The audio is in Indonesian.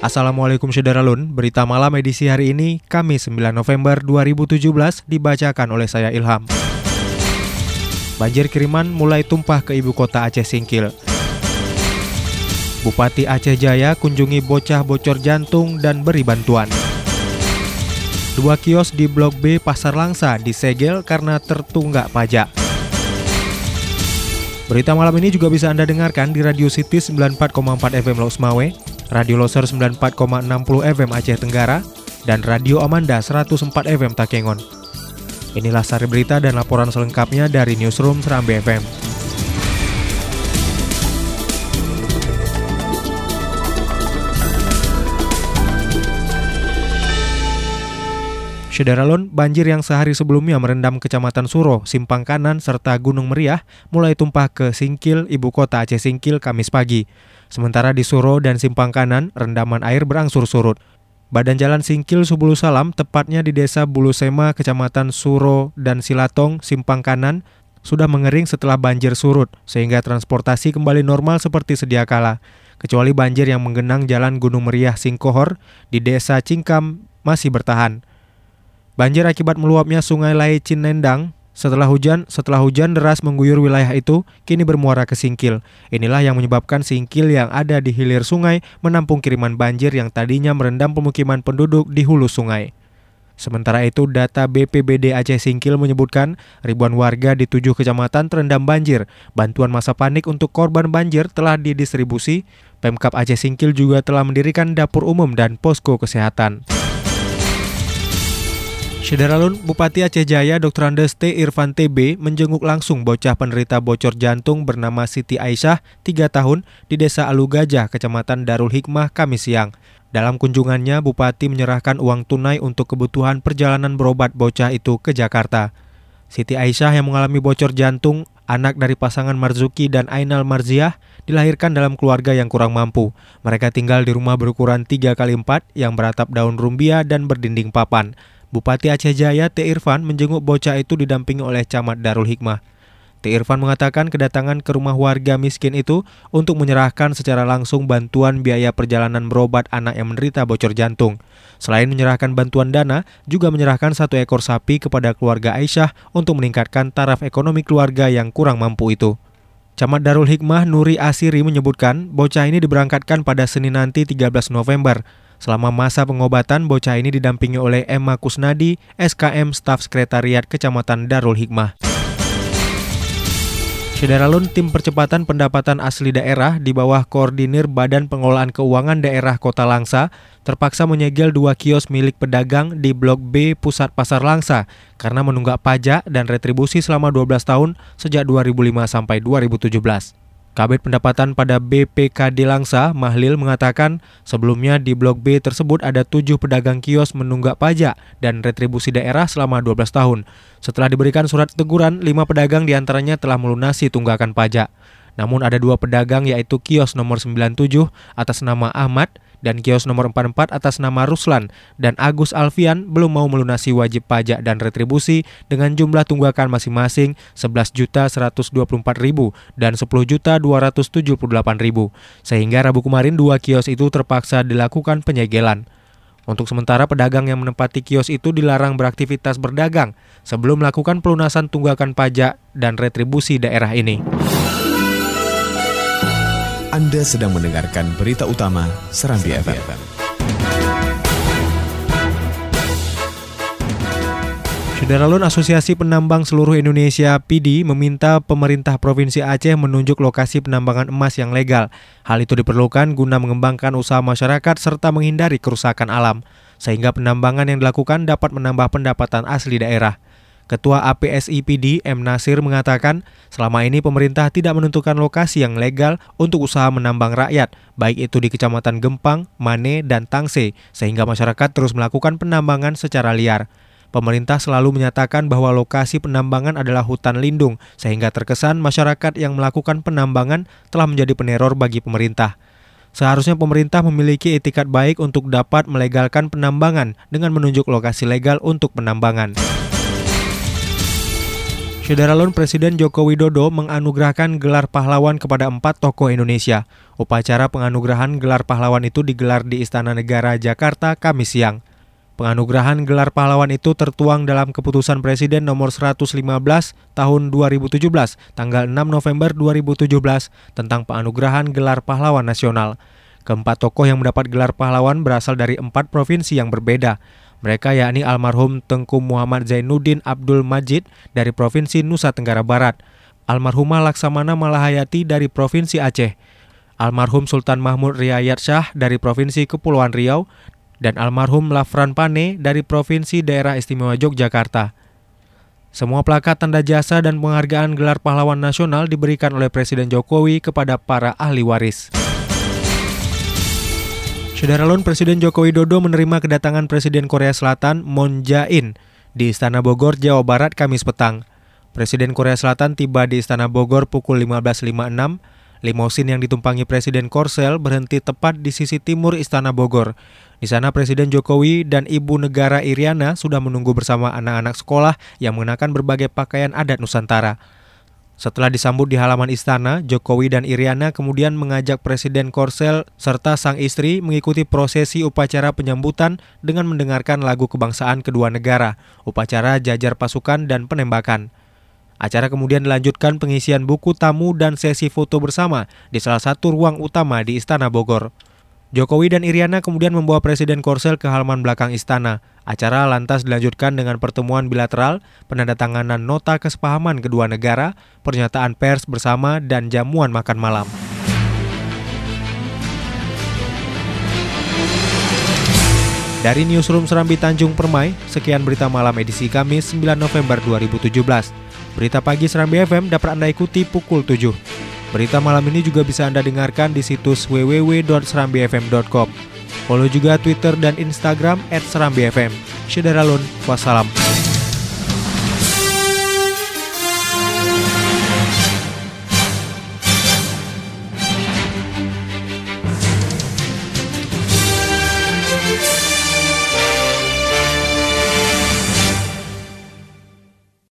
Assalamualaikum Syederalun, berita malam edisi hari ini, Kamis 9 November 2017, dibacakan oleh saya Ilham. Banjir kiriman mulai tumpah ke ibu kota Aceh Singkil. Bupati Aceh Jaya kunjungi bocah bocor jantung dan beri bantuan. Dua kios di Blok B Pasar Langsa disegel karena tertunggak pajak. Berita malam ini juga bisa Anda dengarkan di Radio City 94,4 FM Los Mawe, Radio Loser 94,60 FM Aceh Tenggara, dan Radio Amanda 104 FM Takengon. Inilah sari berita dan laporan selengkapnya dari Newsroom Serambi FM. Syederalun, banjir yang sehari sebelumnya merendam Kecamatan Suro, Simpang Kanan, serta Gunung Meriah mulai tumpah ke Singkil, ibu kota Aceh Singkil, Kamis pagi. Sementara di Suro dan Simpang Kanan, rendaman air berangsur surut. Badan Jalan Singkil Subulu Salam, tepatnya di Desa Bulu Sema, Kecamatan Suro dan Silatong, Simpang Kanan, sudah mengering setelah banjir surut, sehingga transportasi kembali normal seperti sedia kala. Kecuali banjir yang menggenang Jalan Gunung Meriah Singkohor di Desa Cingkam masih bertahan. Banjir akibat meluapnya Sungai Lai Cinendang setelah hujan, setelah hujan deras mengguyur wilayah itu, kini bermuara ke Singkil. Inilah yang menyebabkan Singkil yang ada di hilir sungai menampung kiriman banjir yang tadinya merendam pemukiman penduduk di hulu sungai. Sementara itu, data BPBD Aceh Singkil menyebutkan ribuan warga di tujuh kecamatan terendam banjir. Bantuan masa panik untuk korban banjir telah didistribusi. Pemkap Aceh Singkil juga telah mendirikan dapur umum dan posko kesehatan. Syederalun, Bupati Aceh Jaya Dr. Andes T. Irfan TB menjenguk langsung bocah penderita bocor jantung bernama Siti Aisyah, 3 tahun, di Desa Alu Gajah, Kecamatan Darul Hikmah, Kamis siang. Dalam kunjungannya, Bupati menyerahkan uang tunai untuk kebutuhan perjalanan berobat bocah itu ke Jakarta. Siti Aisyah yang mengalami bocor jantung, anak dari pasangan Marzuki dan Ainal Marziah, dilahirkan dalam keluarga yang kurang mampu. Mereka tinggal di rumah berukuran 3 kali 4 yang beratap daun rumbia dan berdinding papan. Bupati Aceh Jaya T. Irfan menjenguk bocah itu didampingi oleh Camat Darul Hikmah. T. Irfan mengatakan kedatangan ke rumah warga miskin itu untuk menyerahkan secara langsung bantuan biaya perjalanan berobat anak yang menderita bocor jantung. Selain menyerahkan bantuan dana, juga menyerahkan satu ekor sapi kepada keluarga Aisyah untuk meningkatkan taraf ekonomi keluarga yang kurang mampu itu. Camat Darul Hikmah Nuri Asiri menyebutkan bocah ini diberangkatkan pada Senin nanti 13 November. Selama masa pengobatan, bocah ini didampingi oleh Emma Kusnadi, SKM Staf Sekretariat Kecamatan Darul Hikmah. Syederalun tim percepatan pendapatan asli daerah di bawah koordinir Badan Pengelolaan Keuangan Daerah Kota Langsa terpaksa menyegel dua kios milik pedagang di Blok B Pusat Pasar Langsa karena menunggak pajak dan retribusi selama 12 tahun sejak 2005 sampai 2017. Kabit Pendapatan pada BPKD Langsa, Mahlil mengatakan sebelumnya di Blok B tersebut ada tujuh pedagang kios menunggak pajak dan retribusi daerah selama 12 tahun. Setelah diberikan surat teguran, lima pedagang di antaranya telah melunasi tunggakan pajak. Namun ada dua pedagang yaitu kios nomor 97 atas nama Ahmad dan kios nomor 44 atas nama Ruslan dan Agus Alfian belum mau melunasi wajib pajak dan retribusi dengan jumlah tunggakan masing-masing 11.124.000 dan 10.278.000. Sehingga Rabu kemarin dua kios itu terpaksa dilakukan penyegelan. Untuk sementara pedagang yang menempati kios itu dilarang beraktivitas berdagang sebelum melakukan pelunasan tunggakan pajak dan retribusi daerah ini. Anda sedang mendengarkan berita utama Serambi, FM. Syederalun Asosiasi Penambang Seluruh Indonesia PD meminta pemerintah Provinsi Aceh menunjuk lokasi penambangan emas yang legal. Hal itu diperlukan guna mengembangkan usaha masyarakat serta menghindari kerusakan alam, sehingga penambangan yang dilakukan dapat menambah pendapatan asli daerah. Ketua APSIPD M. Nasir mengatakan, selama ini pemerintah tidak menentukan lokasi yang legal untuk usaha menambang rakyat, baik itu di Kecamatan Gempang, Mane, dan Tangse, sehingga masyarakat terus melakukan penambangan secara liar. Pemerintah selalu menyatakan bahwa lokasi penambangan adalah hutan lindung, sehingga terkesan masyarakat yang melakukan penambangan telah menjadi peneror bagi pemerintah. Seharusnya pemerintah memiliki etikat baik untuk dapat melegalkan penambangan dengan menunjuk lokasi legal untuk penambangan. Sederalun Presiden Joko Widodo menganugerahkan gelar pahlawan kepada empat tokoh Indonesia. Upacara penganugerahan gelar pahlawan itu digelar di Istana Negara Jakarta Kamis siang. Penganugerahan gelar pahlawan itu tertuang dalam keputusan Presiden nomor 115 tahun 2017 tanggal 6 November 2017 tentang penganugerahan gelar pahlawan nasional. Keempat tokoh yang mendapat gelar pahlawan berasal dari empat provinsi yang berbeda. Mereka yakni almarhum Tengku Muhammad Zainuddin Abdul Majid dari Provinsi Nusa Tenggara Barat, almarhumah Laksamana Malahayati dari Provinsi Aceh, almarhum Sultan Mahmud Riayat Shah dari Provinsi Kepulauan Riau, dan almarhum Lafran Pane dari Provinsi Daerah Istimewa Yogyakarta. Semua plakat tanda jasa dan penghargaan gelar pahlawan nasional diberikan oleh Presiden Jokowi kepada para ahli waris. Saudara Presiden Joko Widodo menerima kedatangan Presiden Korea Selatan Moon Jae-in di Istana Bogor, Jawa Barat Kamis petang. Presiden Korea Selatan tiba di Istana Bogor pukul 15.56 Limosin yang ditumpangi Presiden Korsel berhenti tepat di sisi timur Istana Bogor. Di sana Presiden Jokowi dan Ibu Negara Iriana sudah menunggu bersama anak-anak sekolah yang mengenakan berbagai pakaian adat Nusantara. Setelah disambut di halaman istana, Jokowi dan Iriana kemudian mengajak Presiden Korsel serta sang istri mengikuti prosesi upacara penyambutan dengan mendengarkan lagu kebangsaan kedua negara, upacara jajar pasukan dan penembakan. Acara kemudian dilanjutkan pengisian buku tamu dan sesi foto bersama di salah satu ruang utama di Istana Bogor. Jokowi dan Iriana kemudian membawa Presiden Korsel ke halaman belakang istana. Acara lantas dilanjutkan dengan pertemuan bilateral, penandatanganan nota kesepahaman kedua negara, pernyataan pers bersama, dan jamuan makan malam. Dari Newsroom Serambi Tanjung Permai, sekian berita malam edisi Kamis 9 November 2017. Berita pagi Serambi FM dapat Anda ikuti pukul 7. Berita malam ini juga bisa Anda dengarkan di situs www.serambifm.com. Follow juga Twitter dan Instagram @serambifm. Syederalun, wassalam.